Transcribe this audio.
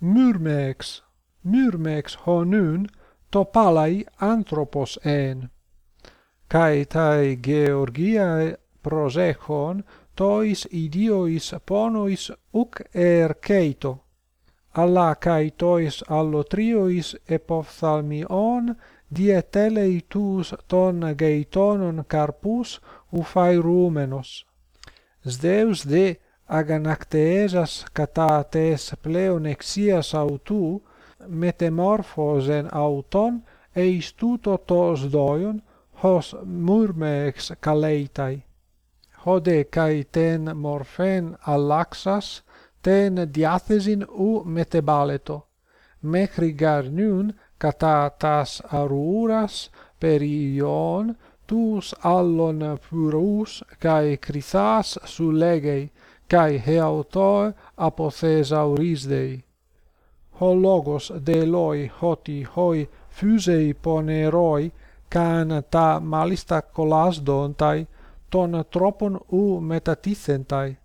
myrmex. Myrmex honun topalai anthropos en. Kai tai georgiae prosechon tois idiois ponois uc erceito alla kai tois allo triois epophthalmion dieteleitus ton geitonon carpus uphairumenos Zeus de aganakteesas katates pleon exias autu metamorphosen auton eistuto tos doion hos murmex kaleitai hode kai ten morphen alaxas ten diathesin u metebaleto mechrigarnun kata tas aruras perion tus allon purus kai krithas su legei kai he auto apothesaurisdei ho logos de loi hoti hoi phusei poneroi can ta malista colasdontai ton tropon u metatissentai